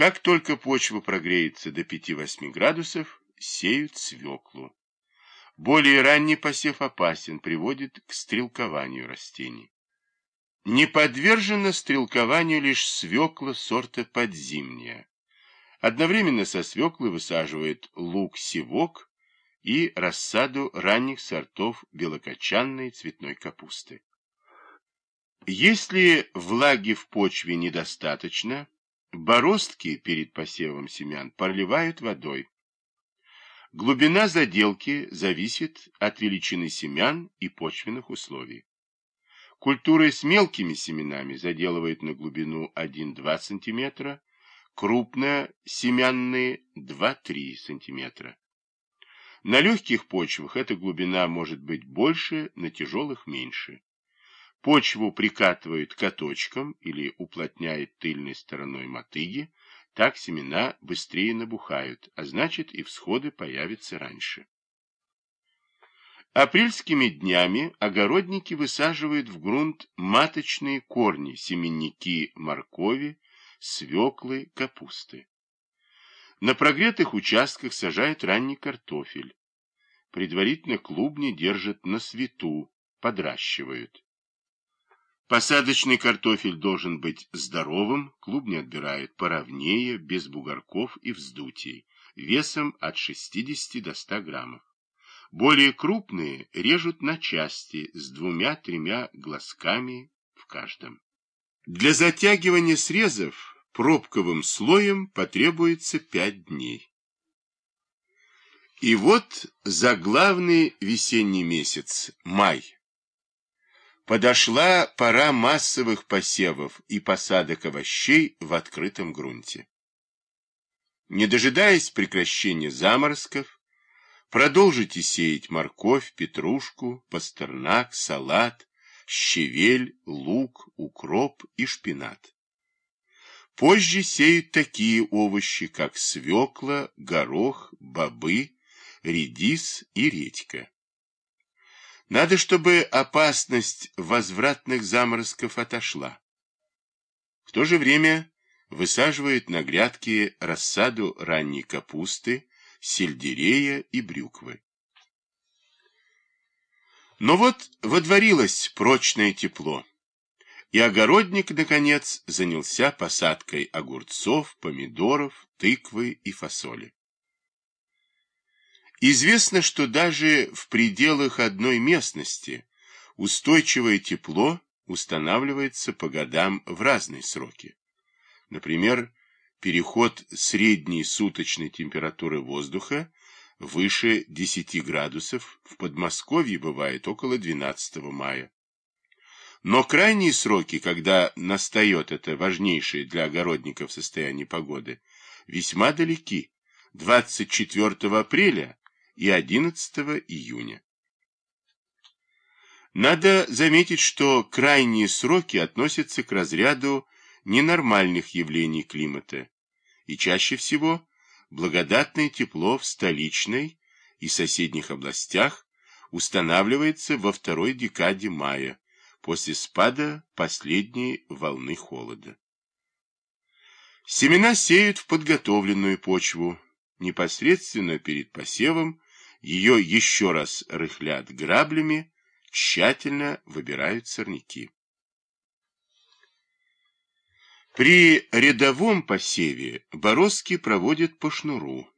Как только почва прогреется до 5-8 градусов, сеют свеклу. Более ранний посев опасен, приводит к стрелкованию растений. Не подвержена стрелкованию лишь свекла сорта подзимняя. Одновременно со свеклой высаживают лук-севок и рассаду ранних сортов белокочанной цветной капусты. Если влаги в почве недостаточно, бороздки перед посевом семян проливают водой. Глубина заделки зависит от величины семян и почвенных условий. Культуры с мелкими семенами заделывают на глубину 1-2 см, крупно семянные 2-3 см. На легких почвах эта глубина может быть больше, на тяжелых меньше. Почву прикатывают каточком или уплотняют тыльной стороной мотыги, так семена быстрее набухают, а значит и всходы появятся раньше. Апрельскими днями огородники высаживают в грунт маточные корни, семенники моркови, свеклы, капусты. На прогретых участках сажают ранний картофель. Предварительно клубни держат на свету, подращивают. Посадочный картофель должен быть здоровым, клубни отбирают поровнее, без бугорков и вздутий, весом от 60 до 100 граммов. Более крупные режут на части с двумя-тремя глазками в каждом. Для затягивания срезов пробковым слоем потребуется 5 дней. И вот заглавный весенний месяц, май. Подошла пора массовых посевов и посадок овощей в открытом грунте. Не дожидаясь прекращения заморозков, продолжите сеять морковь, петрушку, пастернак, салат, щавель, лук, укроп и шпинат. Позже сеют такие овощи, как свекла, горох, бобы, редис и редька. Надо, чтобы опасность возвратных заморозков отошла. В то же время высаживают на грядки рассаду ранней капусты, сельдерея и брюквы. Но вот водворилось прочное тепло, и огородник, наконец, занялся посадкой огурцов, помидоров, тыквы и фасоли. Известно, что даже в пределах одной местности устойчивое тепло устанавливается по годам в разные сроки. Например, переход средней суточной температуры воздуха выше 10 градусов в Подмосковье бывает около 12 мая. Но крайние сроки, когда настает это важнейшее для огородников состояние погоды, весьма далеки. 24 апреля и 11 июня. Надо заметить, что крайние сроки относятся к разряду ненормальных явлений климата, и чаще всего благодатное тепло в столичной и соседних областях устанавливается во второй декаде мая, после спада последней волны холода. Семена сеют в подготовленную почву, непосредственно перед посевом ее еще раз рыхлят граблями, тщательно выбирают сорняки. При рядовом посеве бороздки проводят по шнуру,